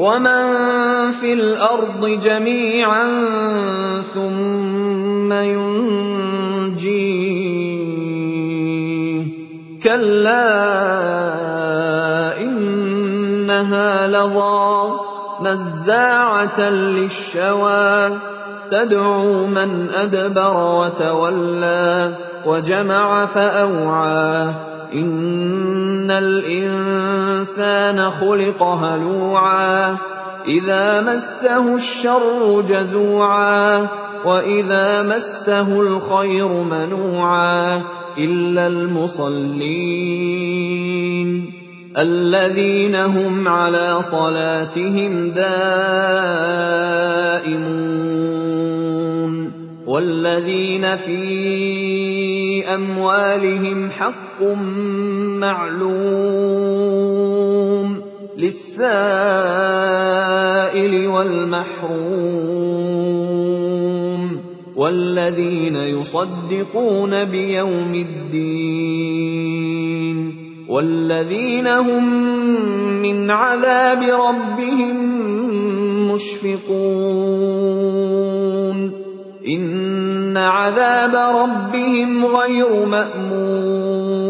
ومن في الأرض جميعا ثم ينجيه كلا انها لظى نزاعه للشوى تدعو من ادبر وتولى وجمع فاوعى ان الانسان خلق هلوعا اذا مسه الشر جزوعا واذا مسه الخير منوعا الا المصلين الذين هم على صلاتهم دائمون والذين في اموالهم حق معلوم للسائل والمحروم والذين يصدقون بيوم الدين والذين هم من عذاب ربهم مشفقون إن عذاب ربهم غير مأمون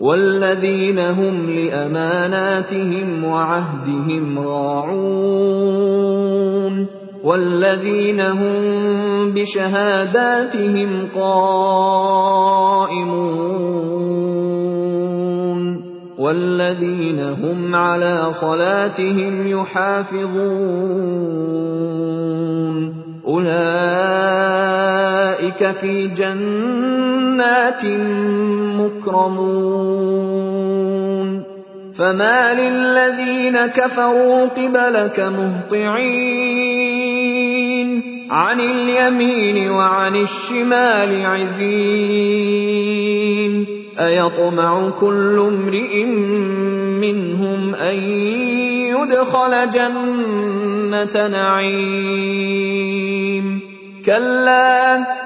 والذين هم لأماناتهم وعهدهم راعون والذين هم بشهاداتهم قائمون والذين هم على صلاتهم يحافظون اولئك في جنات مكرمون. فما للذين كفروا قبلك مهطعين. عن اليمين وعن الشمال عزين. أيطمع كل امرئ منهم أن يدخل جنة نعيم. كلا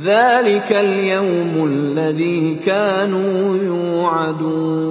ذَٰلِكَ الْيَوْمُ الَّذِي كَانُوا يُوعَدُونَ